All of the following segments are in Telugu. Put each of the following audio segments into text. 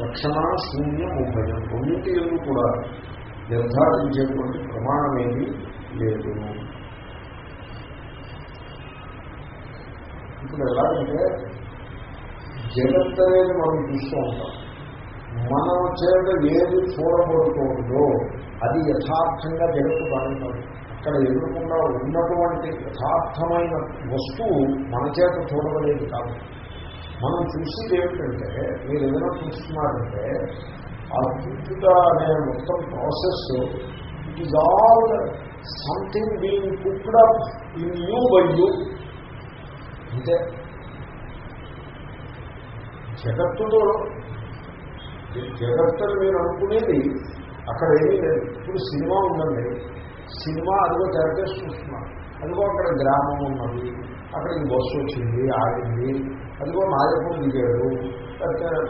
లక్షణ శూన్యం ఉభయం. రెండింటి ఎందు కూడా నిర్ధారించేటువంటి ప్రమాణం లేదు. ఇప్పుడు ఎలాగంటే జగత్ అనేది మనం చూస్తూ ఉంటాం. మనం చేత ఏది చూడబడుతుందో అది యథార్థంగా జగత్తు బాగుంటుంది అక్కడ ఎదురకుండా ఉన్నటువంటి యథార్థమైన వస్తువు మన చేత చూడబడేది కాదు. మనం చూసేది ఏమిటంటే మీరు ఏదైనా చూస్తున్నారంటే ఆ చూచుట అనే మొత్తం process it is all something being cooked up in you by you అంతే. జగత్తులో జగత్తు మీరు అనుకునేది అక్కడ ఏమీ లేదు. ఇప్పుడు సినిమా ఉందండి. సినిమా అదిగో తెరకేసి చూస్తున్నాం అదిగో అక్కడ గ్రామం ఉన్నది. అక్కడికి బస్సు వచ్చింది ఆగింది. అదిగో నాయకుడు దిగాడు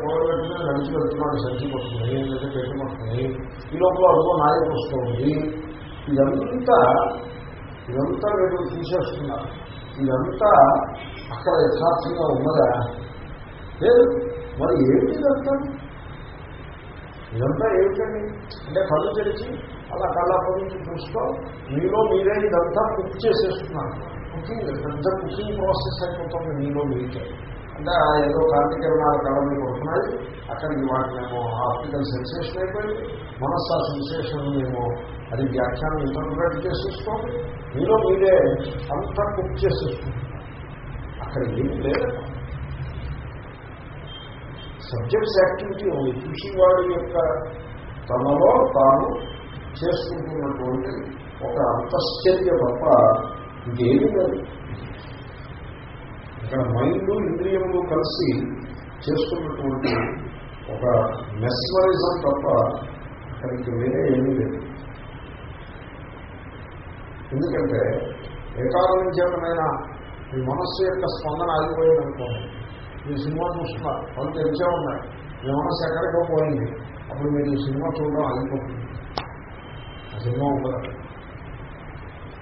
కూడబెట్టుకుని నడిచి వెళ్తున్నాడు సంచి పడుతుంది లేదా పెట్టి పడుతుంది ఈ లోపల అదిగో నాయకు వస్తుంది ఇదంతా ఇదంతా మీరు చూసేస్తున్నారు ఇదంతా అక్కడ యథార్థంగా ఉన్నదా? లేదు. మరి ఏమిటి ఇదంతా ఇదంతా ఏమిటండి? అంటే కళ్ళు తెరిచి అలా కళ్ళప్ప నుంచి చూస్తూ మీలో మీరే ఇదంతా కుక్ చేసేస్తున్నారు. కుకింగ్ పెద్ద కుకింగ్ ప్రాసెస్ అయిపోతుంది మీలో మీకే. అంటే ఆ ఏదో కాంతికరణాలు కళ్ళ మీద పడుతున్నాయి అక్కడికి వాటినేమో ఆప్టికల్ సెన్సేషన్ అయిపోయింది. మనస్సు ఆ సెన్సేషన్ ఏమో అది వ్యాఖ్యానం ఇంటర్ప్రిట్ చేసేసుకోండి. మీలో మీరే అంతా కుక్ చేసేసుకోండి. అక్కడ ఏం లేదు. సబ్జెక్ట్స్ యాక్టివిటీ ఉంది. చూసేవాడి యొక్క తనలో తాను చేసుకుంటున్నటువంటి ఒక అంతశ్చర్య తప్ప ఇంకేమీ లేదు. ఇక్కడ మైండ్ ఇంద్రియములు కలిసి చేసుకున్నటువంటి ఒక మెస్మరిజం తప్ప అక్కడికి వేరే ఏమీ లేదు. ఎందుకంటే ఏ కారణం చేతనైనా మీ మనస్సు యొక్క స్పందన ఆగిపోయింది అనుకోండి మీరు సినిమా చూస్తున్నారు వాళ్ళు తెలిసే ఉన్నాయి. మీ మనస్సు ఎక్కడికో పోయింది. అప్పుడు మీరు ఈ సినిమా చూడడం ఆగిపోతుంది. ఆ సినిమా ఉండదు.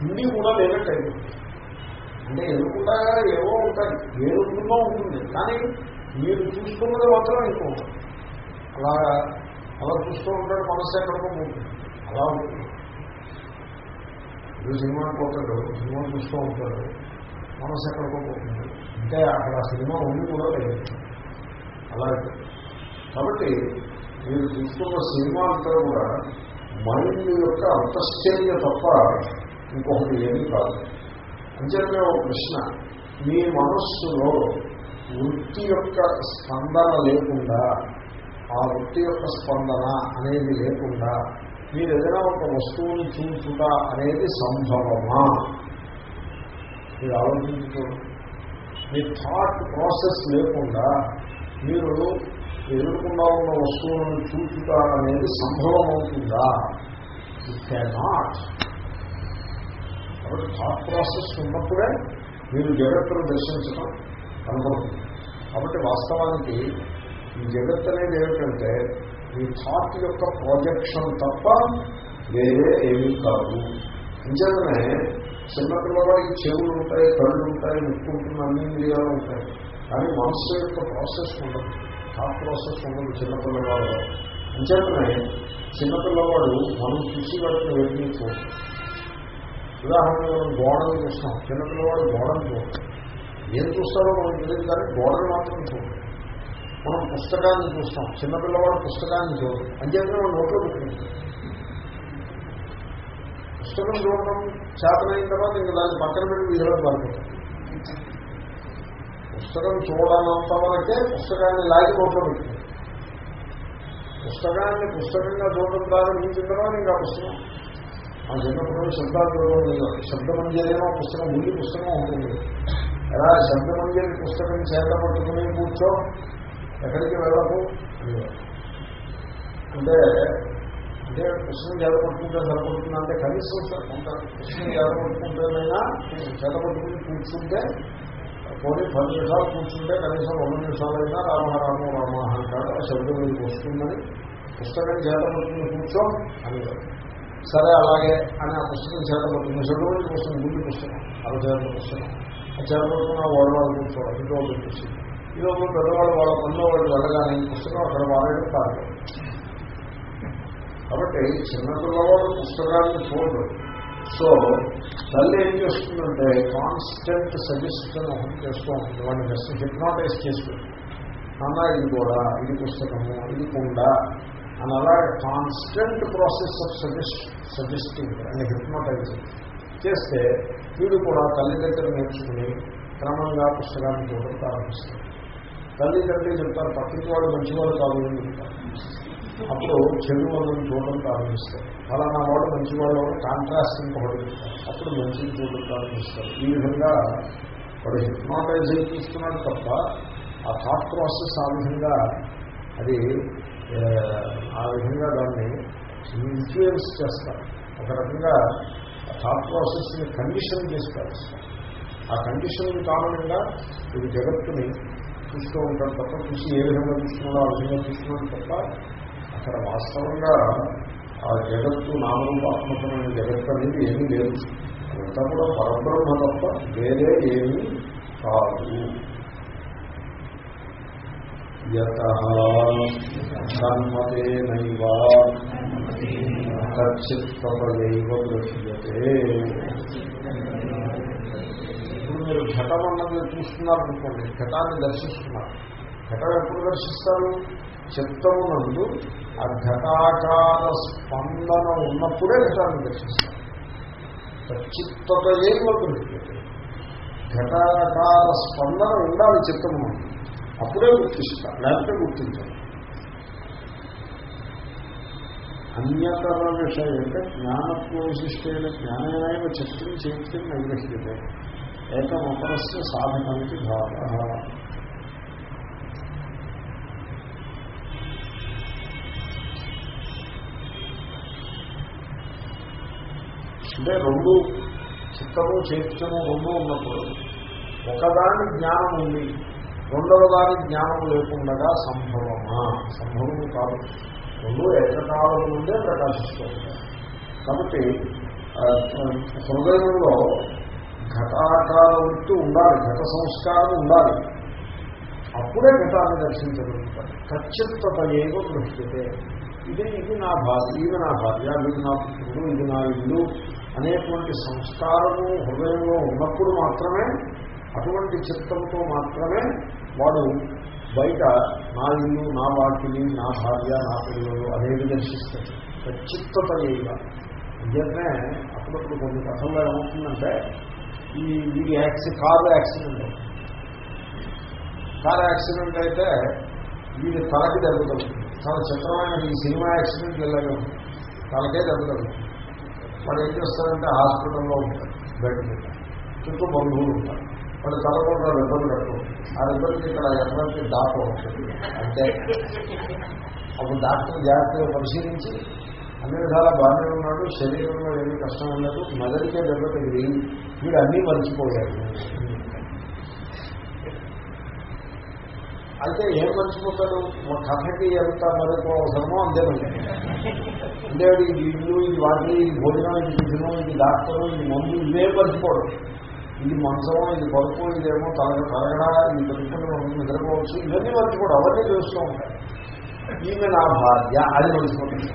హిందీ కూడా లేనట్టు అయిపోతుంది అంటే ఎదుర్కొంటా ఏవో ఉంటాయి. ఏ రూపంలో ఉంటుంది. కానీ మీరు చూసుకున్నది మాత్రం ఎక్కువ అలాగా అలా అలా చూస్తూ ఉంటాడు మనస్సు ఎక్కడికో పోతుంది. అలా ఉంటుంది. ఇప్పుడు సినిమా పోతాడు సినిమా చూస్తూ ఉంటాడు మనసు ఎక్కడికో పోతుంది. అంటే అక్కడ ఆ సినిమా ఉంది కూడా లేదు. అలాగే కాబట్టి మీరు చూస్తున్న సినిమా అంతా కూడా మైండ్ యొక్క అంతశ్చర్య తప్ప ఇంకొకటి ఏమీ కాదు. అంచేతనే ఒక ప్రశ్న. మీ మనస్సులో వృత్తి యొక్క స్పందన లేకుండా ఆ వృత్తి యొక్క స్పందన అనేది లేకుండా మీరు ఏదైనా ఒక వస్తువుని చూచుట అనేది సంభవమా? మీరు ఆలోచించుకోండి. మీ థాట్ ప్రాసెస్ లేకుండా మీరు ఎదుర్కొండా ఉన్న వస్తువులను చూచుట అనేది సంభవం అవుతుందా ఇట్ కెనాట్ కాబట్టి థాట్ ప్రాసెస్ ఉన్నప్పుడే మీరు జగత్తును దర్శించడం కనబడుతుంది. కాబట్టి వాస్తవానికి ఈ జగత్ అనేది ఏమిటంటే మీ థాట్ యొక్క ప్రాజెక్షన్ తప్ప వేరే ఏమీ కాదు. నిజమే చిన్నపిల్లవాడికి చెవులు ఉంటాయి కళ్ళు ఉంటాయి ముక్కు ఉంటుంది అన్ని ఇంద్రియాలు ఉంటాయి. కానీ మనస్సు యొక్క ప్రాసెస్ ఉండదు. థాట్ ప్రాసెస్ ఉండదు చిన్నపిల్లవాడు అంచేతనే చిన్నపిల్లవాడు మనం చూసి వాటిని వెళ్ళి చూస్తాం ఉదాహరణకు మనం గోడలు చూస్తాం. చిన్నపిల్లవాడు గోడలు చూస్తాం ఏం చూస్తారో మనం తెలియదు కానీ గోడలు మాత్రం చూడండి మనం పుస్తకాన్ని చూస్తాం. చిన్నపిల్లవాడు పుస్తకాన్ని చూడదు అంచేతనే మనం నోట్లో పెట్టుకుంటాం. పుస్తకం చూడడం చేతనైన తర్వాత ఇంకా దాన్ని పక్కన పెట్టి వీధిలో పాల్గొంటాం పుస్తకం చూడనంత వరకే పుస్తకాన్ని లాగి నోట్లో పెట్టుకుంటాం. పుస్తకాన్ని పుస్తకంగా చూడడం ప్రారంభించిన తర్వాత ఇంకా పుస్తకం ఆ చిన్నప్పుడు శబ్దాలు శబ్దమంజరేమో పుస్తకం ముందు పుస్తకం ఉంటుంది. ఎలా? శబ్దమంజరి పుస్తకం చేత పట్టుకుని కూర్చో ఎక్కడికి వెళ్ళకు? అంటే అంటే పుస్తకం చేత పట్టుకుంటే సరిపడుతుంది అంటే కనీసం కొంత పుస్తకం చేత పట్టుకుంటేనైనా చేత పట్టుకుని కూర్చుంటే పోనీ పది నిమిషాలు కూర్చుంటే కనీసం రెండు నిమిషాలైనా రామహారామ రామ అంటాడు ఆ శబ్దం మీకు వస్తుందని పుస్తకం చేత పట్టుకుని కూర్చో అని సరే అలాగే అని ఆ పుస్తకం చేతపడుతుంది పట్టుకుని పుస్తకం ముందు పుస్తకం అలా అరచేత పుస్తకం. ఆ చేతపడుతున్న పట్టుకున్న ఓడవాళ్ళు కూర్చోవాలి ఇంట్లో చూసి ఈ లోపల పెద్దవాళ్ళు వాళ్ళ పనిలో వాళ్ళు వెళ్ళగానే పుస్తకం అక్కడ వాడడం కాదు. కాబట్టి చిన్నపిల్లవాడు పుస్తకాలను చూడరు సో తల్లి ఏం చేస్తుందంటే కాన్స్టెంట్ సజెషన్ ఒకటి చేస్తూ ఉంటుంది. వాడిని జస్ట్ హిప్నాటైజ్ చేస్తుంది. అన్న ఇది కూడా ఇది పుస్తకము ఇది కుండ అని constant process of suggest suggesting and hypnotising చేస్తే వీడు కూడా తల్లి దగ్గర నేర్చుకుని క్రమంగా పుస్తకాన్ని చూడడం ప్రారంభిస్తారు తల్లి తండ్రి చెప్తారు వాళ్ళు వాడు మంచివాడు కాదు అని చెప్తారు. అప్పుడు చెడు వాళ్ళని చూడడం ప్రారంభిస్తారు. ఫలానా వాడు మంచివాడు కాంట్రాస్ట్ ఇంకొకటి అప్పుడు మంచిని చూడడం ప్రారంభిస్తారు. ఈ విధంగా వాడు హిప్నాటైజ్ చేస్తున్నాడు తప్ప ఆ థాట్ ప్రాసెస్ ఆ విధంగా అది ఆ, విధంగా దాన్ని ఇన్ఫ్లుయెన్స్ చేస్తారు. ఒక రకంగా థాట్ ప్రాసెస్ని కండిషన్ చేస్తారు. ఆ కండిషన్ కారణంగా ఇది జగత్తుని చూస్తూ ఉంటాం తప్ప చూసి ఏ విధంగా చూస్తున్నాడో ఆ విధంగా చూస్తున్నాడు తప్ప అక్కడ వాస్తవంగా ఆ జగత్తు నామరూపాత్మకమైన జగత్తు అనేది ఏమీ లేదు. అంతా కూడా పరబ్రహ్మ తప్ప వేరే ఏమీ కాదు. యత కర్మతేనైవ దృశ్యతే ఇప్పుడు మీరు ఘటం అన్నది చూస్తున్నారనుకోండి ఘటాన్ని దర్శిస్తున్నారు. ఘటం ఎప్పుడు దర్శిస్తారు? చిత్తమునందు ఆ ఘటాకార స్పందన ఉన్నప్పుడే ఘటాన్ని దర్శిస్తారు. తచ్చిత్తత ఏమో దృశ్యతే ఘటాకార స్పందన ఉండాలి చిత్తము అప్పుడే గుర్తిస్తారు లేకపోతే గుర్తించాలి అన్యతర విషయం అంటే జ్ఞానత్వ విశిష్టైన జ్ఞానమైన చిత్తం చైత్యం నైగ్రహ్యతే ఏకమపరస్య సాధనానికి భావ. అంటే రెండు చిత్తము చైత్యము రెండు ఉన్నప్పుడు ఒకదాని జ్ఞానం ఉంది రెండవ దాని జ్ఞానం లేకుండా సంభవమా? సంభవము కాదు. రెండు ఏకకాలం నుండే ప్రకాశిస్తూ కాబట్టి హృదయంలో ఘటాకార ఉండాలి ఘట సంస్కారం ఉండాలి. అప్పుడే ఘటాన్ని దర్శించగలుగుతారు ఖచ్చితత ఏదో దృష్టితే ఇది ఇది నా భార్య ఇది నా భార్య ఇది నా పుత్రుడు ఇది నా ఇల్లు అనేటువంటి సంస్కారము హృదయంలో ఉన్నప్పుడు మాత్రమే అటువంటి చిత్తంతో మాత్రమే వాడు బయట నా ఇల్లు నా వాకిలి నా భార్య నా పిల్లలు అనేది దర్శిస్తాడు ఖచ్చితత ఏవ నిజమే అప్పుడప్పుడు కొన్ని కథల్లో ఏమవుతుందంటే ఈ ఇది యాక్సి కారు యాక్సిడెంట్ కారు యాక్సిడెంట్ అయితే వీడి తలకి దెబ్బ చాలా చిత్రమైన ఈ సినిమా యాక్సిడెంట్ ఇలాగే ఉంటుంది తలకే దెబ్బ వాడు ఏం చేస్తారంటే హాస్పిటల్లో ఉంటారు బెడ్ మీద చుట్టూ బంధువులు ఉంటారు. వాడు తలకుండా రెబ్బలు కట్టు ఆ రెబ్బలకి ఇక్కడ ఎటువంటి దాపం అంటే అప్పుడు డాక్టర్ జాగ్రత్తగా పరిశీలించి అన్ని విధాలా బాగానే ఉన్నాడు శరీరంలో ఏమీ కష్టం ఉండదు మెదడికే దెబ్బ తగిలి వీడు అన్నీ మర్చిపోయాడు. అయితే ఏం మర్చిపోతాడు? మా కథకి ఎంత మరొక అవసరమో అంతేనండి అంటే ఇది ఇల్లు ఇది వాటి ఇది భోజనం ఇది టిఫిను ఇది డాక్టరు ఇది మందు ఇవే మర్చిపోవడం. ఇది మంచం ఇది పరుపు ఇదేమో తల తరగడా ఇది పెట్టుకుని నిద్రపోవచ్చు. ఇవన్నీ వరకు కూడా అవన్నీ చూస్తూ ఉంటాయి. ఈమె నా భార్య అది వెళ్ళిపోతుంది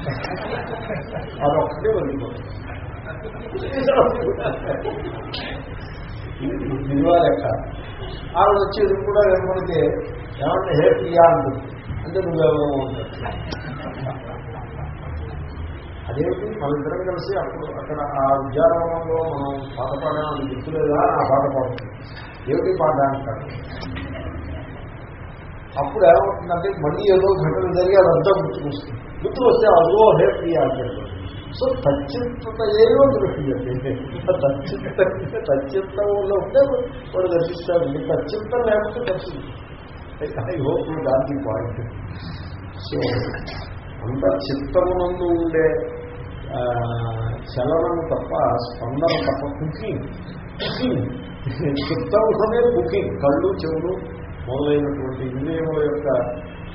అదొక్కటే మర్చిపోతుంది విలువ లెక్క. ఆవిడ వచ్చేది కూడా ఏమంటే ఏమంటే హే ప్రియా అంటే నువ్వేమో ఉంటుంది అదేమిటి మన ఇద్దరం కలిసి అప్పుడు అక్కడ ఆ ఉద్యానవనంలో మనం పాట పాడడానికి గుర్తులేదా? ఆ పాట పాడుతుంది ఏమిటి పాట అంటారు? అప్పుడు ఏమవుతుందంటే మళ్ళీ ఏదో ఘటన జరిగి అదంతా గుర్తుకొస్తుంది. గుర్తు వస్తే అదో హే ప్రియా అంటాడు సో తచ్చిత్తత ఏదో దృష్టి తచ్చిత్త తచ్చిత్తంలో ఉంటే వాడు దర్శిస్తాడు. మీ తచ్చిత్తం లేకపోతే దర్శించు ఐ హోప్ గాంధీ పాయింట్. సో అంత చిత్తమునందు ఉండే చలనం తప్ప స్పందన తప్ప కుకింగ్ కుకింగ్ చిత్తముఖమే కుకింగ్ కళ్ళు చెవులు మొదలైనటువంటి ఇంద్రియముల యొక్క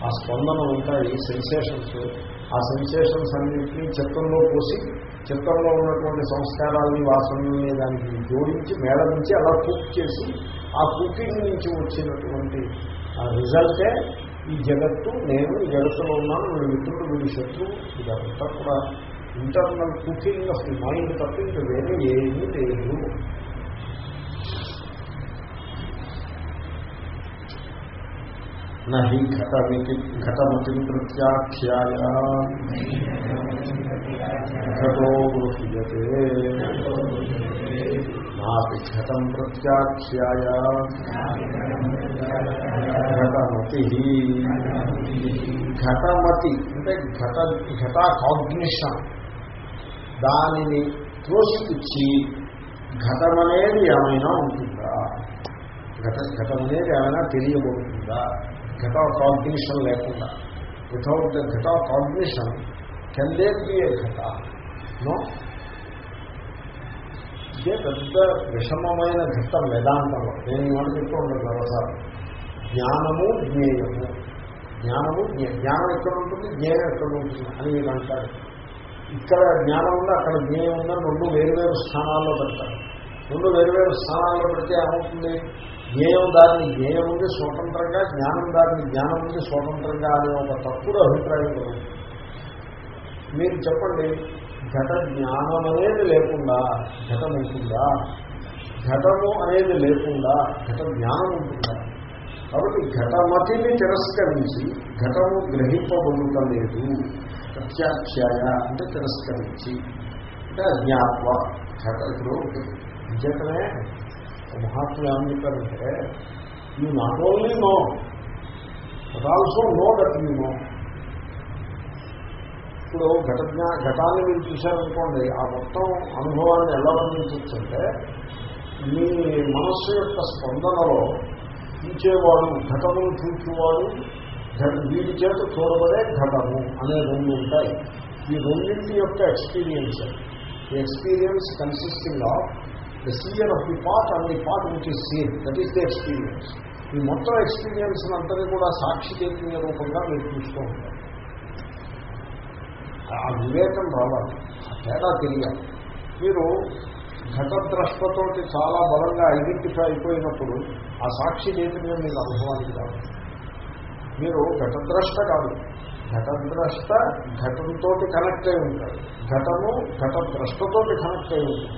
ఆ స్పందన ఉంటాయి సెన్సేషన్స్ ఆ సెన్సేషన్స్ అన్నింటినీ చిత్తంలో పోసి చిత్తంలో ఉన్నటువంటి సంస్కారాలని వాసనల్ని దానికి జోడించి మేళ నుంచి అలా కుక్ చేసి ఆ కుకింగ్ నుంచి వచ్చినటువంటి ఆ రిజల్టే ఈ జగత్తు నేను ఈ జగత్తులో ఉన్నాను వీడు మిత్రుడు వీడి శత్రువు ఇదంతా కూడా internal cooking of the mind తప్ప వేరే ఏమీ లేదు. నహి ఘటమితి ఘటమతి ప్రత్యాఖ్యాయ ఘటో గృహ్యతే. నాపి ఘటం ప్రత్యాఖ్యాయ. ఘటమతి. ఘటమతి అంటే ఘట ఘట కాగ్నిషన్ దానిని త్రోసిపుచ్చి ఘటమనేది ఏమైనా ఉంటుందా? ఘట ఘటం అనేది ఏమైనా తెలియబోతుందా? ఘట కాగ్నిషన్ లేకుండా. వితౌట్ ద ఘట cognition can there be a ఘట? నో ఇదే పెద్ద విషమమైన ఘట్టం వేదాంతంలో నేను ఈ చెప్తూ ఉండదు వ్యవసాయం జ్ఞానము జ్ఞేయము. జ్ఞానము జ్ఞానం ఎక్కడ ఉంటుంది? జ్ఞేయం ఎక్కడ ఉంటుంది? అని మీరు అంటారు. ఇక్కడ జ్ఞానం ఉంది? అక్కడ జ్ఞేయం ఉందని రెండు వేరువేరు స్థానాల్లో పెడతారు. రెండు వేరువేరు స్థానాల్లో పెడితే ఏమవుతుంది? జ్ఞేయం దారిని జ్ఞేయం ఉంది స్వతంత్రంగా జ్ఞానం దారిని జ్ఞానం ఉంది స్వతంత్రంగా అనే ఒక తప్పుడు అభిప్రాయం మీరు చెప్పండి ఘట జ్ఞానం అనేది లేకుండా ఘటం ఉంటుందా ఘటము అనేది లేకుండా ఘట జ్ఞానం ఉంటుందా? కాబట్టి ఘటమతిని తిరస్కరించి ఘటము గ్రహింపబడుతలేదు ప్రత్యాఖ్యాయ అంటే తిరస్కరించి అంటే అజ్ఞాత్వ ఘట ఇప్పుడు అంచేతనే మహాత్ములు ఏమని చెప్పారంటే you not only know but also know that you know ఇప్పుడు ఘట జ్ఞా ఘటాన్ని మీరు చూశారనుకోండి ఆ మొత్తం అనుభవాన్ని ఎలా వర్ణించవచ్చంటే మీ మనస్సు యొక్క స్పందనలో చూచేవాడు ఘటమును చూచేవాడు వీటి చేత చూడబడే ఘటము అనే రెండు ఉంటాయి. ఈ రెండింటి యొక్క experience the experience consisting of the seeing of the pot and the pot which is seen that is the experience ఈ మొత్తం ఎక్స్పీరియన్స్ అంతని కూడా సాక్షి చైతన్య రూపంగా మీరు చూస్తూ ఉంటారు. ఆ వివేకం రావాలి. ఆ తేడా తెలియాలి. మీరు ఘటద్రష్టతోటి చాలా బలంగా ఐడెంటిఫై అయిపోయినప్పుడు ఆ సాక్షి చైతన్యం మీకు అనుభవానికి రావాలి. మీరు ఘటద్రష్ట కాదు. ఘటద్రష్ట ఘటంతో కనెక్ట్ అయి ఉంటాడు ఘటము ఘటద్రష్టతోటి కనెక్ట్ అయి ఉంటుంది.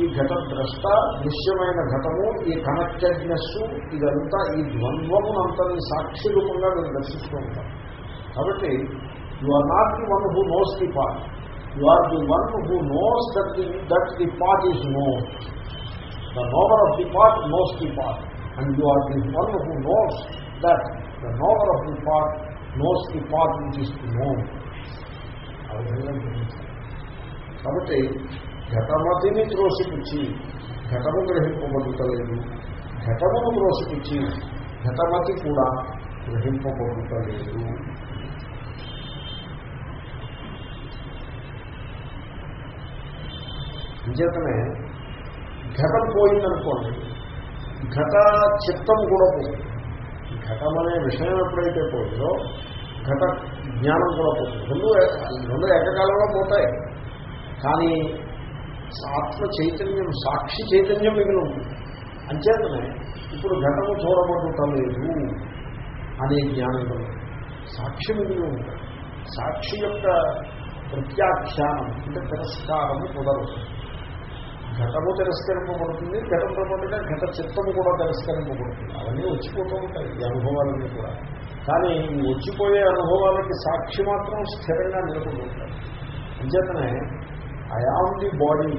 ఈ ఘటద్రష్ట దృశ్యమైన ఘటము ఈ కనెక్టెడ్నెస్ ఇదంతా ఈ ద్వంద్వమునంతా సాక్షి రూపంగా మీరు దర్శిస్తూ ఉంటారు. కాబట్టి you are not the one who knows the pot you are the one who knows that the that the pot is know the knower of the pot knows the pot and you are the one who knows that the knower of the pot knows the pot which is the know ఆ విధంగా కాబట్టి ఘటమతిని త్రోసిపుచ్చి ఘటము గ్రహింపబడుతలేదు ఘటమును త్రోసిపుచ్చి ఘటమతి కూడా గ్రహింపబడుతలేదు అంచేతనే ఘటం పోయిందనుకోండి ఘట చిత్తం కూడా పోయింది. ఘటం అనే విషయం ఎప్పుడైతే పోయిందో ఘట జ్ఞానం కూడా పోతుంది. రెండు రెండు ఏకకాలంలో పోతాయి. కానీ ఆత్మ చైతన్యం సాక్షి చైతన్యం మిగిలి ఉంటుంది అంచేతనే ఇప్పుడు ఘటము చూడబడటం లేదు అనే జ్ఞానం సాక్షి మిగిలి ఉంటుంది సాక్షి యొక్క ప్రత్యాఖ్యానం అంటే తిరస్కారము కుదరదు. ఘటము తిరస్కరింపబడుతుంది ఘటంతో పాటుగా ఘట చిత్తము కూడా తిరస్కరింపబడుతుంది. అవన్నీ వచ్చిపోతూ ఉంటాయి ఈ అనుభవాలన్నీ కూడా. కానీ ఈ వచ్చిపోయే అనుభవాలకి సాక్షి మాత్రం స్థిరంగా నిలబడి ఉంటాయి అంచేతనే అయామ్ ది బాడీ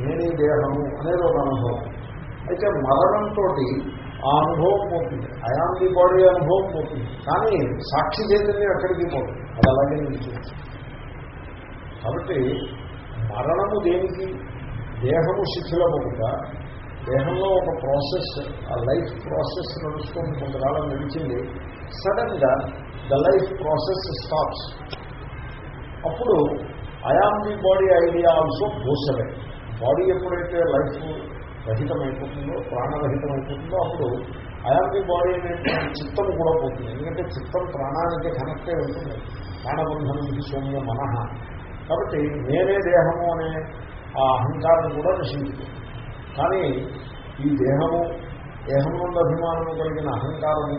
నేనే దేహము అనేది ఒక అనుభవం. అయితే మరణంతో ఆ అనుభవం పోతుంది. అయామ్ ది బాడీ అనుభవం పోతుంది. కానీ సాక్షి చైతన్యం ఎక్కడికి పోతుంది అది అలాగే నిలిచింది కాబట్టి మరణము దేనికి? దేహము శిథిలముగా దేహంలో ఒక ప్రాసెస్ ఆ లైఫ్ ప్రాసెస్ నడుచుకొని కొంతకాలం నడిచింది సడన్గా ద లైఫ్ ప్రాసెస్ స్టాప్స్. అప్పుడు I am the body idea also భూసలే body ఎప్పుడైతే లైఫ్ రహితమైపోతుందో ప్రాణరహితమైపోతుందో అప్పుడు ఐఆమ్ ది బాడీ అనేటువంటి చిత్తం కూడా పోతుంది. ఎందుకంటే చిత్తం ప్రాణానికి కనెక్టే అయి ఉంటుంది ప్రాణబంధనం సౌమ్య మనహ కాబట్టి నేనే దేహము అనే ఆ అహంకారం కూడా నశించింది కానీ ఈ దేహము దేహం నుండి అభిమానము కలిగిన అహంకారము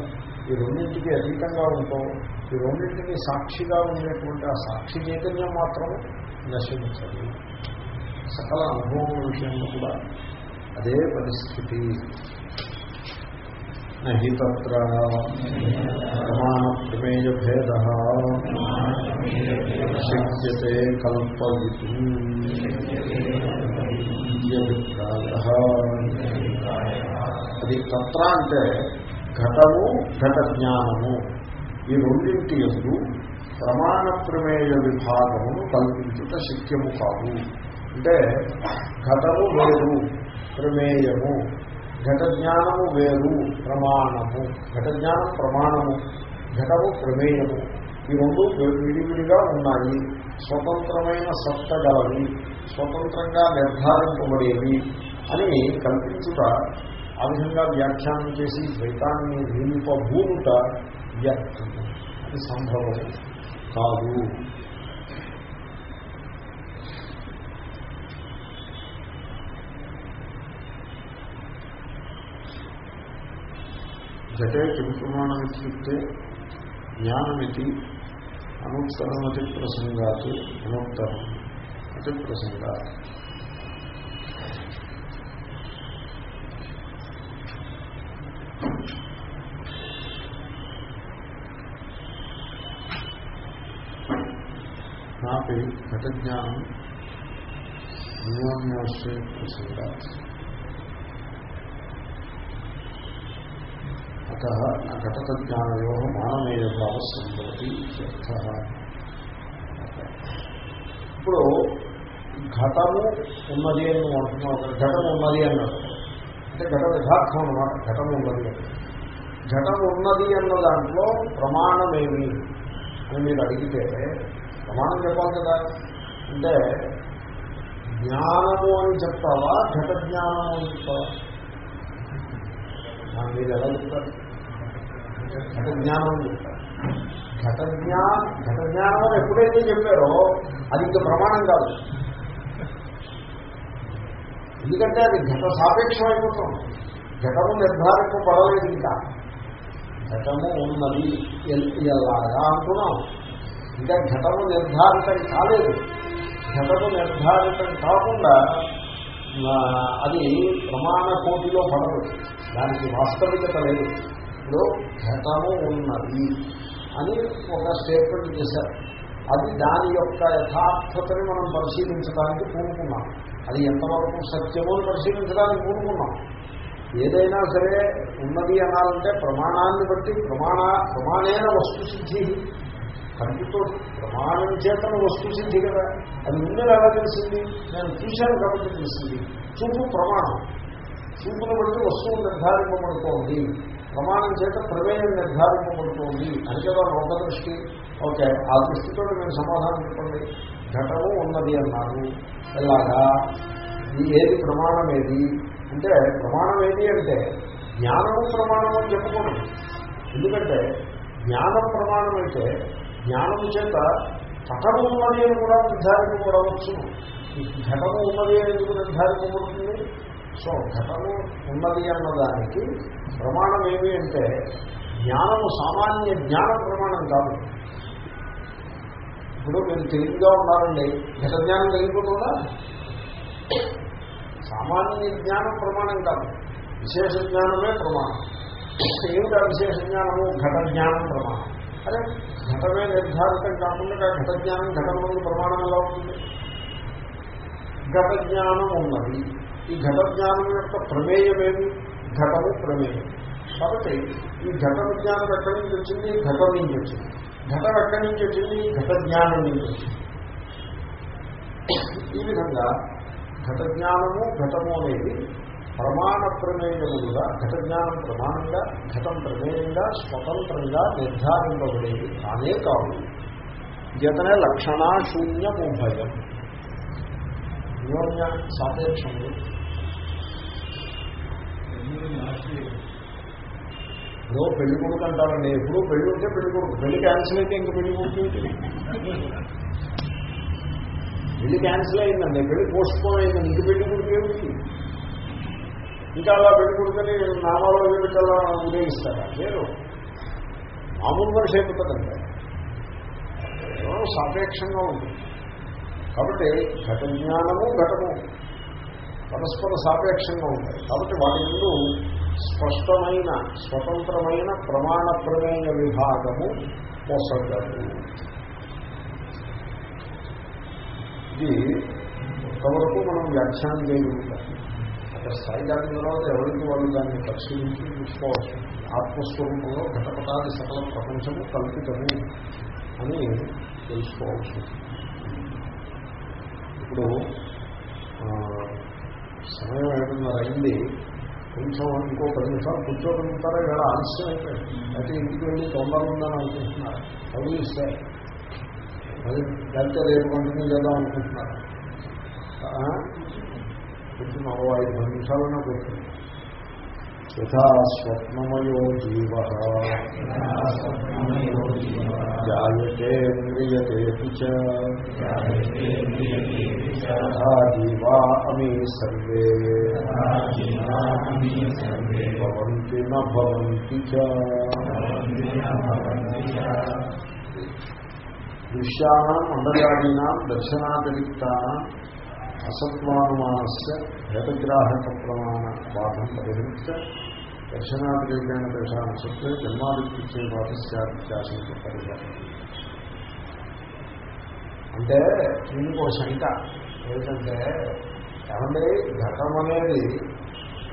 ఈ రెండింటికి అతీతంగా ఉంటాం ఈ రెండింటికి సాక్షిగా ఉండేటువంటి ఆ సాక్షి చైతన్యం మాత్రం నశించదు. సకల అనుభవం విషయంలో కూడా అదే పరిస్థితి. నహి తత్ర. ప్రమాణ ప్రమేయ భేద శక్యతే అది తత్ర అంటే ఘటము ఘట జ్ఞానము ఈ రెండింటి ఎందు ప్రమాణ ప్రమేయ విభాగమును కల్పించుట శక్యము కాదు. అంటే ఘటము వేరు ప్రమేయము. ఘట జ్ఞానము వేరు ప్రమాణము. ఘట జ్ఞానం ప్రమాణము ఘటము ప్రమేయము. ఈ రెండు విడివిడిగా ఉన్నాయి. స్వతంత్రమైన సత్త గలవి స్వతంత్రంగా నిర్ధారింపబడేవి అని కల్పించుట ఆ విధంగా వ్యాఖ్యానం చేసి ద్వైతాన్ని నిలిపభూముట వ్యర్థం అది సంభవం కాదు. ఘటే కిం ప్రమాణం ఇత్యుక్తే జ్ఞానమితి అనుత్తరమతి ప్రసంగాత్ అనుత్తరం. అతి ప్రసంగాత్. నాపి ఘట జ్ఞానం అన్యోన్యాశ్రయ ప్రసంగాత్. అత ఘటతజ్ఞానయో మానమేయ భావ సంభవతి ఇప్పుడు ఘటము ఉన్నది అని నువ్వు అంటున్నావు ఘటం ఉన్నది అన్నాడు. అంటే ఘట యథార్థం అన్నమాట ఘటం ఉన్నది అని. ఘటం ఉన్నది అన్న దాంట్లో ప్రమాణమేమి అని మీరు అడిగితే ప్రమాణం చెప్పాలి కదా. అంటే జ్ఞానము అని చెప్తావా ఘట జ్ఞానము అని చెప్తావా? ఆ, మీరు ఎలా చెప్తారు? ఘట జ్ఞానం చెప్తారు ఘట జ్ఞా ఘట జ్ఞానం అని ఎప్పుడైతే చెప్పారో అది ఇంకా ప్రమాణం కాదు. ఎందుకంటే అది ఘట సాపేక్షం అయిపోతుంది ఘటము నిర్ధారింపబడలేదు ఇంకా. ఘటము ఉన్నది ఎల్- ఎలాగా అంటున్నాం. ఇంకా ఘటము నిర్ధారితం కాలేదు. ఘటము నిర్ధారితం కాకుండా అది ప్రమాణ కోటిలో పడదు. దానికి వాస్తవికత లేదు. లో ఘటము ఉన్నది అని ఒక స్టేట్మెంట్ చేశారు. అది దాని యొక్క యథార్థతని మనం పరిశీలించడానికి పూనుకున్నాం. అది ఎంతవరకు సత్యమో అని పరిశీలించడానికి పూనుకున్నాం. ఏదైనా సరే ఉన్నది అనాలంటే ప్రమాణాన్ని బట్టి ప్రమాణ ప్రమాణేన వస్తు సిద్ధి కంటితో ప్రమాణం చేతన వస్తు సిద్ధి కదా. అది ఉన్నది ఎలా తెలిసింది? నేను చూశాను కాబట్టి తెలిసింది. చూపు ప్రమాణం. చూపును బట్టి వస్తువు నిర్ధారింపబడుతోంది. ప్రమాణం చేత ప్రమేయం నిర్ధారింపబడుతోంది అని కదా లోక దృష్టి. ఓకే ఆ దృష్టితో మీరు సమాధానం చెప్పండి. ఘటము ఉన్నది అన్నారు. ఎలాగా? ఈ ఏది ప్రమాణం ఏది? అంటే ప్రమాణం ఏది అంటే జ్ఞానము ప్రమాణం అని చెప్పకూడదు ఎందుకంటే జ్ఞానం ప్రమాణం అయితే జ్ఞానము చేత పటము ఉన్నది అని కూడా నిర్ధారింపబడవచ్చు. ఘటము ఉన్నది అని ఎందుకు నిర్ధారింపబడుతుంది? సో ఘటము ఉన్నది అన్నదానికి ప్రమాణం ఏమి అంటే జ్ఞానము సామాన్య జ్ఞాన ప్రమాణం కాదు. ఇప్పుడు మీరు తెలివిగా ఉన్నారండి ఘట జ్ఞానం కలిగిపోతుందా? సామాన్య జ్ఞానం ప్రమాణం కాదు. విశేష జ్ఞానమే ప్రమాణం. ఏమిటా విశేష జ్ఞానము? ఘట జ్ఞానం ప్రమాణం. అరే ఘటమే నిర్ధారితం కాకుండా ఘట జ్ఞానం ఘటం ముందు ప్రమాణం ఎలా ఉంటుంది ఘట జ్ఞానం ఉన్నది. ఈ ఘట జ్ఞానం యొక్క ప్రమేయమేమి? ఘటము ప్రమేయం. కాబట్టి ఈ ఘట విజ్ఞానం ఎక్కడి నుంచి వచ్చింది? ఘటం నుంచి వచ్చింది. ఘటం ఎక్కడి నుంచి వచ్చింది? ఘట జ్ఞానం నుంచి వచ్చింది. ఈ విధంగా ఘట జ్ఞానము ఘటము అనేది ప్రమాణ ప్రమేయములుగా ఘట జ్ఞానం ప్రమాణంగా ఘటం ప్రమేయంగా స్వతంత్రంగా నిర్ధారింపబడేది కానే కాదు జతనే లక్షణాశూన్యము భయం న్యోన్య సాపేక్షములు. ఇప్పుడు పెళ్ళి కొడుకు అంటారండి. ఎప్పుడు పెళ్ళి ఉంటే పెళ్ళి కొడుకు. పెళ్ళి క్యాన్సిల్ అయితే ఇంక పెళ్ళి కొడుకు పెళ్ళి క్యాన్సిల్ అయిందండి. పెళ్ళి పోస్ట్ పోన్ అయిందండి. ఇంక పెళ్ళి కొడుకు ఏమిటి? ఇంకా అలా పెళ్ళి కొడుకుని నామాలో వీళ్ళకల్లా ఉదయిస్తారా? లేరు మామూలు మనిషి అయిపోతుందంటే సాపేక్షంగా ఉంటుంది. కాబట్టి ఘట జ్ఞానము ఘటము. పరస్పర సాపేక్షంగా ఉంటాయి. కాబట్టి వాటి ముందు స్పష్టమైన స్వతంత్రమైన ప్రమాణ ప్రమేయ విభాగము పోసగలదు ఇది కొంతవరకు మనం వ్యాఖ్యానం చేయగలుగుతాం అక్కడ స్థాయి దాటిన తర్వాత ఎవరికి వాళ్ళు దాన్ని పరిశీలించి చూసుకోవచ్చు. ఆత్మస్వరూపంలో ఘటపటాది సకల ప్రపంచము కల్పితము అని తెలుసుకోవచ్చు. ఇప్పుడు సమయం ఏడున్నర అయింది. కొంచెం ఇంకో పది నిమిషాలు కూర్చోగలుగుతారా? ఇలా ఆలస్యం అయిపోయింది. అయితే ఇంటికి వెళ్ళి తొందరగా ఉందని అనుకుంటున్నారు. అవి ఇస్తే అది లేకపోతే రేపు కంటిన్యూ చేద్దాం అనుకుంటున్నారు. కొంచెం మరో ఐదు పది నిమిషాలన్నా కూర్చుంటారు యథా స్వప్నమయో జీవ జాయతే మ్రియతే చ యథా జీవా అమీ సర్వే భవంతి న భవంతి చ దృశ్యానం అండర్యాదీనా దర్శనాతిరిక్తానం అసత్వానుమానస్య భేదగ్రాహక ప్రమాణ బాధం పరిహృత్య దర్శనాతిరేకేణ దర్శనం సత్తే జన్మాదిత్యే బాధస్యాశంక పరిహారం అంటే దీనికి ఒక శంక ఏంటంటే ఏమంటే ఘటం అనేది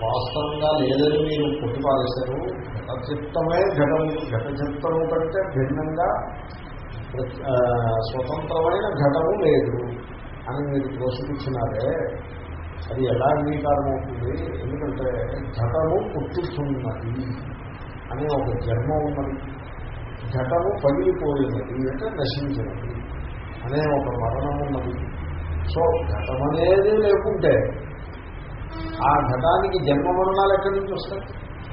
వాస్తవంగా లేదని మీరు ప్రతిపాదిస్తారు ఘటచిత్తమే ఘటం ఘటచిత్తము కంటే భిన్నంగా స్వతంత్రమైన ఘటము లేదు అని మీరు పోషించినారే అది ఎలా అంగీకారం అవుతుంది ఎందుకంటే ఘటము పుట్టుతున్నది అనే ఒక జన్మ ఉన్నది. ఘటము పగిలిపోయినది అంటే నశించినది అనే ఒక మరణం ఉన్నది. సో ఘటం అనేది లేకుంటే ఆ ఘటానికి జన్మ మరణాలు ఎక్కడి నుంచి వస్తాయి?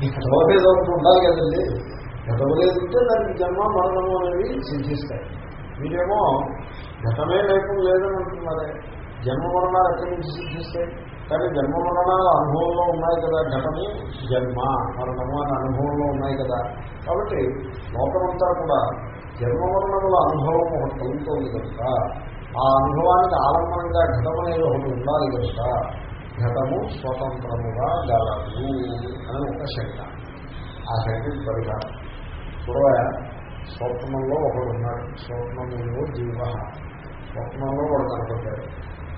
ఘటం ఏదో ఒకటి ఉండాలి కదండి. ఘటం లేదంటే దానికి జన్మ మరణము అనేవి సిద్ధిస్తాయి. మీరేమో ఘటమే లేకుండా లేదని అంటున్నారే. జన్మ మరణాలు ఎక్కడి నుంచి సిద్ధిస్తాయి కానీ జన్మ మరణాలు అనుభవంలో ఉన్నాయి కదా ఘటము జన్మ మరణము అని అనుభవంలో ఉన్నాయి కదా. కాబట్టి లోకమంతా కూడా జన్మ మరణముల అనుభవం ఒకటి కలుగుతోంది కనుక ఆ అనుభవానికి ఆలంబనంగా ఘటం అనేది ఒకటి ఉండాలి కనుక ఘటము స్వతంత్రముగా గలదు అని ఒక శంక. ఆ శంకకి పరిహారం చూడవ స్వప్నంలో ఒకడు ఉన్నాడు. స్వప్నములో జీవ స్వప్నంలో వాడు కనపడ్డాడు.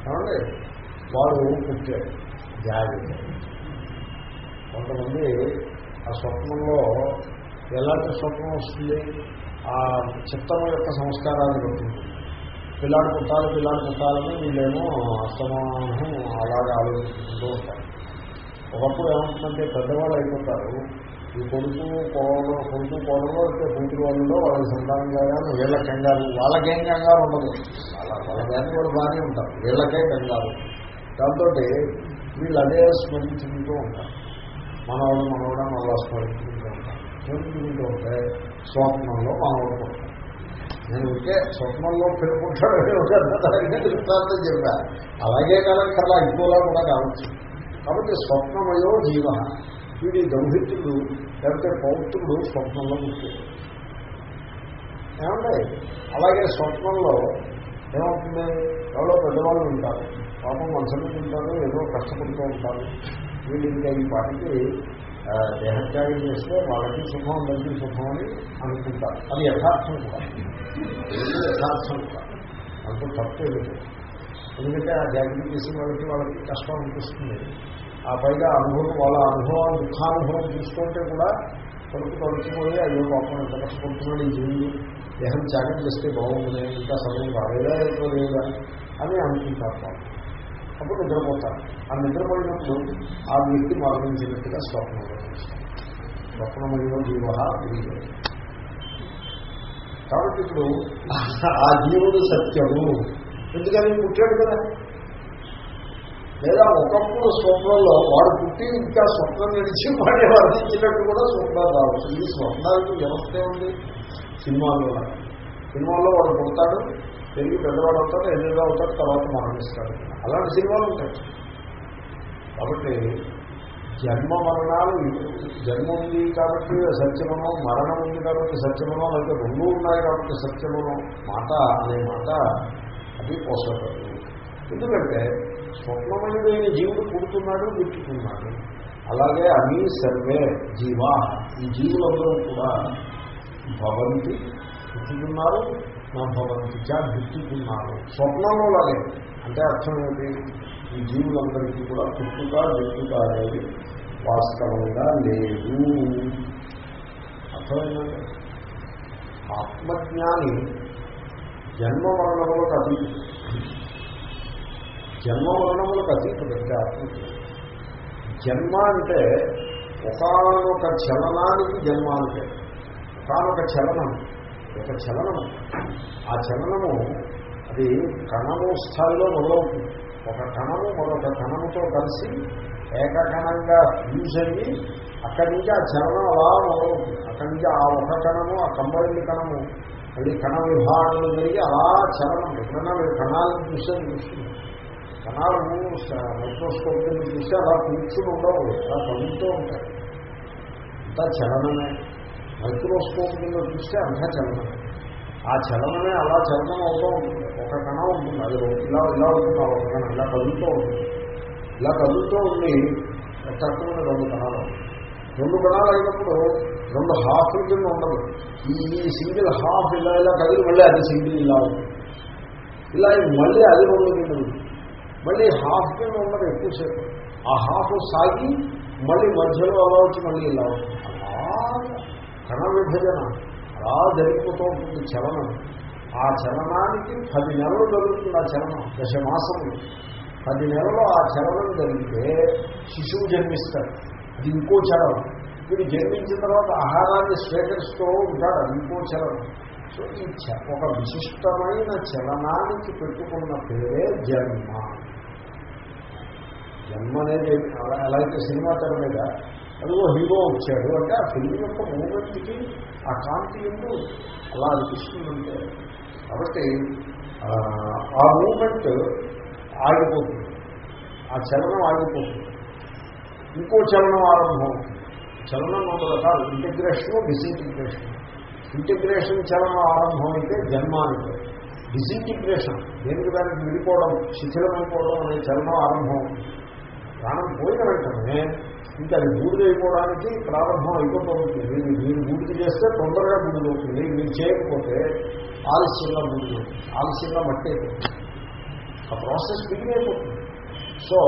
ఏమండి వాడు పుట్టాడు జాగ్రత్త. కొంతమంది ఆ స్వప్నంలో ఎలాంటి స్వప్నం వస్తుంది? ఆ చిత్తం యొక్క సంస్కారాన్ని బట్టి. పిల్లాడు పుట్టాలి పిల్లాడు పుట్టాలని వీళ్ళేమో అసమానం అలాగే ఆలోచిస్తుంటూ ఉంటారు. ఒకప్పుడు ఏమంటుందంటే పెద్దవాళ్ళు అయిపోతారు. ఈ కొడుకు కోడలు కొడుకు కోడలో అయితే కూతురు వాళ్ళలో వాళ్ళ సంతానం కాగానే వీళ్ళ కంగారు వాళ్ళకేం కంగారు ఉండదు. వాళ్ళ వాళ్ళ దాన్ని కూడా బాగానే ఉంటారు. వీళ్ళకే కంగారు. దాంతో వీళ్ళు అదే స్మరించుకుంటూ ఉంటారు. మనవాడు మనవడం అలా స్మరించుకుంటూ ఉంటారు. స్మరించుకుంటూ ఉంటే స్వప్నంలో మనవడు పుడతారు నేను ఉంటే స్వప్నంలో పెరుగుంటాడు దృష్టాంతం చెప్పా. అలాగే కలక్కర్లా ఇంకోలా కూడా కావచ్చు. కాబట్టి స్వప్నమయో జీవ. వీడి దౌహిత్రుడు లేకపోతే పౌత్రుడు స్వప్నంలో పుట్టాడు అలాగే స్వప్నంలో ఏమవుతుంది? ఎవరో పెద్దవాళ్ళు ఉంటారు. పాపం మనుషులు ఉంటారు ఏదో కష్టపడుతూ ఉంటారు. వీళ్ళు ఇంకా ఈ పాటికి దేహత్యాగం చేస్తే వాళ్ళకి సుఖం అందరికీ సుఖం అని అనుకుంటారు. అది యథార్థం కాదు యథార్థం కాదు అంత తప్పేది ఎందుకంటే ఆ జాగ్రత్త చేసిన వాళ్ళకి వాళ్ళకి కష్టం అనిపిస్తుంది. ఆ పైగా అనుభవం వాళ్ళ అనుభవం దుఃఖానుభవం చూసుకుంటే కూడా కొడుకు తొలచిపోయి అయ్యో పాపం ఎంత కష్టపడుతున్నాడు ఈ జీవుడు దేహం త్యాగం చేస్తే బాగుంది ఇంకా సమయం రాలేదా ఎక్కువ లేదా అని అనుకుంటారు పాపం అప్పుడు నిద్రపోతారు. ఆ నిద్రపోయినప్పుడు ఆ వ్యక్తి మరణించినట్టుగా స్వప్నంలో చూస్తారు స్వప్నమయో జీవ గురి కాబట్టి ఇప్పుడు ఆ జీవుడు సత్యము. ఎందుకని పుట్టాడు కదా? లేదా ఒకప్పుడు స్వప్నంలో వాడు పుట్టి ఇంకా స్వప్నం నడిచి వాడే వర్ణించినట్టు కూడా స్వప్నాలు రావచ్చు ఈ స్వప్నానికి వ్యవస్థ ఉంది సినిమాల్లో సినిమాల్లో వాడు పుడతాడు పెరిగి పెద్దవాడు అవుతాడు ఎన్నిగా అవుతాడు తర్వాత మరణిస్తాడు. అలాంటి సినిమాలు ఉంటాయి. కాబట్టి జన్మ మరణాలు జన్మ ఉంది కాబట్టి సత్యమనం మరణం ఉంది కాబట్టి సత్యమనం లేకపోతే రెండు ఉన్నాయి కాబట్టి సత్యమనం. మాట అనే మాట అది పోసపడదు ఎందుకంటే స్వప్నమయుడైన జీవుడు పుడుతున్నాడు గిట్టుతున్నాడు అలాగే అవి సర్వే జీవా. ఈ జీవులందరూ కూడా భవంతి పుట్టుకున్నారు నా భవంతి చా స్వప్నంలో లాగే అంటే అర్థం ఏంటి ఈ జీవులందరికీ కూడా పుట్టుక గిట్టుక అనేది వాస్తవంగా లేదు. అర్థమైందండి? ఆత్మజ్ఞాని జన్మ మరణములకు అతీతుడు. జన్మ మరణములకు అతీతుడంటే అంటే జన్మ అంటే ఒకనొక చలనానికి జన్మ అంటే ఒకనొక చలనం ఒక చలనము ఆ చలనము అది కణము స్థాయిలో మొదలవుతుంది. ఒక కణము మరొక కణముతో కలిసి ఏకకణంగా యూజ్ అయ్యి అక్కడి నుంచి ఆ చలనం అలా మొదలవుతుంది. అక్కడి నుంచి ఆ ఒక కణము ఆ కంబైన్డ్ కణము మళ్ళీ కణ విభాగం జరిగి అలా చలనం ఎప్పుడైనా మీరు కణాలను చూస్తే చూస్తున్నారు. కణాలు మైక్రోస్కోప్ కింద చూస్తే అలా కూర్చుని ఉండవు అలా కదులుతూ ఉంటాయి. అంతా చలనమే. మైక్రోస్కోప్ కింద చూస్తే అంతా చలనమే. ఆ చలనమే అలా చలనం అవుతూ ఉంటుంది. ఒక కణం ఉంటుంది అది ఇలా ఇలా ఉంటుంది ఒక కణం ఇలా కదులుతూ ఉంటుంది. ఇలా కదులుతూ ఉండి తక్కువ రెండు కణాలు రెండు కణాలు అయినప్పుడు రెండు హాఫ్ల కింద ఉండదు. ఈ సింగిల్ హాఫ్ ఇలా ఇలా కదిలి మళ్ళీ అది సింగిల్ ఇలా ఉంటుంది. ఇలా మళ్ళీ అది రెండు కింద ఉంటుంది. మళ్ళీ హాఫ్ కింద ఉన్నది ఎక్కువసేపు. ఆ హాఫ్ సాగి మళ్ళీ మధ్యలో అలా వచ్చి మళ్ళీ ఇలా అలా కణ విభజన అలా జరిగిపోతూ ఉంటుంది చలనం ఆ చలనానికి పది నెలలు జరుగుతుంది ఆ చలనం దశమాసములు పది నెలలు ఆ చలనం జరిగితే శిశువు జన్మిస్తాడు. అది ఇంకో చలనం వీడు జన్మించిన తర్వాత ఆహారాన్ని స్వీకరిస్తూ ఉంటాడు అది ఇంకో చలనం సో ఈ ఒక విశిష్టమైన చలనానికి పెట్టుకున్న పేరే జన్మ. జన్మ అనేది ఎలా అయితే సినిమా తెర మీద అదిగో హీరో వచ్చాడు అంటే ఆ ఫిల్మ్ యొక్క మూమెంట్కి ఆ కాంతి ఎందు అలా అనిపిస్తుందంటే కాబట్టి ఆ మూమెంట్ ఆగిపోతుంది. ఆ చలనం ఆగిపోతుంది. ఇంకో చలనం ఆరంభం చలనం రెండు రకాలు ఇంటిగ్రేషన్ డిసింటిగ్రేషన్. ఇంటిగ్రేషన్ చలనం ఆరంభం అయితే జన్మానికి డిసింటిగ్రేషన్ దేనికి దానికి విడిపోవడం శిథిలమైపోవడం అనే చలనం ఆరంభం. ప్రాణం పోయిన వెంటనే ఇంకా అది బూడిదైపోవడానికి ప్రారంభం అయిపోతుంది. మీరు మీరు బూడిది చేస్తే తొందరగా బూడిదవుతుంది. మీరు చేయకపోతే ఆలస్యంగా బూడిదవుతుంది. ఆలస్యంగా మట్టి అయిపోతుంది. ఆ ప్రాసెస్ బిగిన్ అయిపోతుంది సో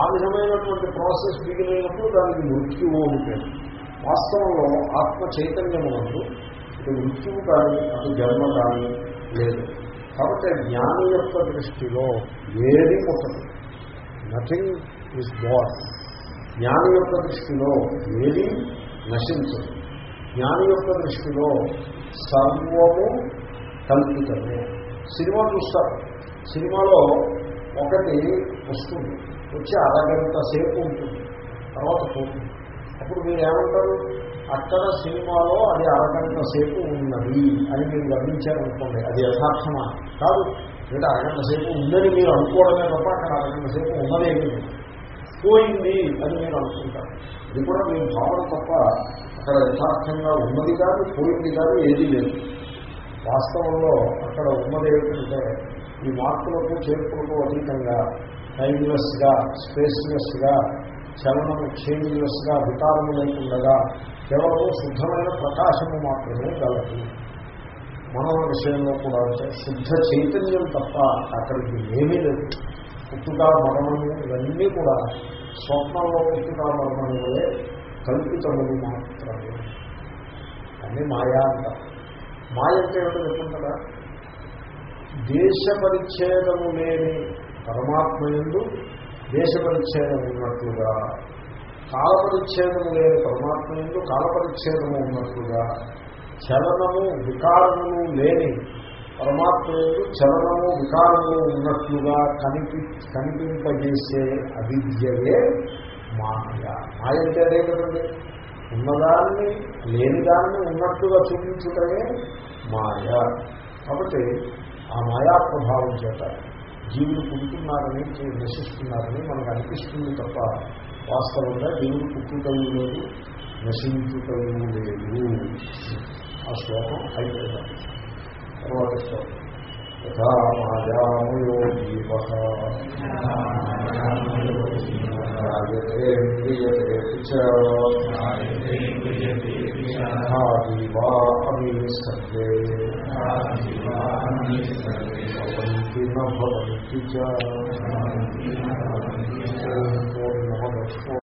ఆ విధమైనటువంటి ప్రాసెస్ బిగిన్ అయినప్పుడు దానికి మృత్యువు ఉంటుంది వాస్తవంలో ఆత్మ చైతన్యమునందు ఇటు మృత్యువు కానీ అటు జన్మ కానీ లేదు. కాబట్టి జ్ఞానం యొక్క దృష్టిలో ఏది పుట్టదు నథింగ్ ఈజ్ బోర్ జ్ఞాని యొక్క దృష్టిలో ఏది నశించదు. జ్ఞాని యొక్క దృష్టిలో సర్వము కల్పితమే. సినిమా చూస్తారు. సినిమాలో ఒకటి వస్తుంది. వచ్చి అరగంట సేపు ఉంటుంది. తర్వాత పోతుంది. అప్పుడు మీరు ఏమంటారు? అక్కడ సినిమాలో అది అరగంట సేపు ఉన్నది అని మీరు గమనించారనుకోండి అది యథార్థమా? కాదు. లేదా అరగంట సేపు ఉందని మీరు అనుకోవడమే తప్ప అక్కడ అరగంట సేపు ఉన్నదేమి పోయింది అని మీరు అనుకుంటారు. ఇది కూడా మీ భావన తప్ప అక్కడ యథార్థంగా ఉన్నది కాదు పోయింది కాదు ఏదీ లేదు. వాస్తవంలో అక్కడ ఉన్నది ఏమిటంటే ఈ మార్పులకు చేర్పులకు అతీతంగా టైమ్లెస్గా స్పేస్లెస్గా చలనము చేంజ్లెస్గా వికారము లేకుండా కేవలం శుద్ధమైన ప్రకాశము మాత్రమే కలదు మన విషయంలో కూడా శుద్ధ చైతన్యం తప్ప అక్కడికి ఏమీ లేదు. పుట్టుక మరణము ఇవన్నీ కూడా స్వప్నంలో పుట్టుక మరణములే కల్పితములు మాత్రమే. అన్నీ మాయా అంటారు మాయ అంటే ఏమిటో చెప్పుకుంటారా? దేశ పరిచ్ఛేదము లేని పరమాత్మ ఎందు దేశ పరిచ్ఛేదం ఉన్నట్లుగా కాల పరిచ్ఛేదము లేని పరమాత్మ ఎందు కాల పరిచ్ఛేదము ఉన్నట్లుగా చలనము వికారము లేని పరమాత్మ చలనము వికారము ఉన్నట్లుగా కనిపి కనిపింపజేసే అవిద్యయే మాయ. మాయ అంటే అదే కదండి. ఉన్నదాన్ని లేనిదాన్ని ఉన్నట్లుగా చూపించుటమే మాయ. కాబట్టి ఆ మాయా ప్రభావం చేత జీవులు పుడుతున్నారని నశిస్తున్నారని మనకు అనిపిస్తుంది తప్ప వాస్తవంగా జీవులు పుట్టుకలు లేదు నశించుటలు లేదు. ఆ శ్లోకం అయిపోయింది. यथा मायामयो जीवः जायते म्रियते वा अमीसन्ते भवन्ति न भवन्ति च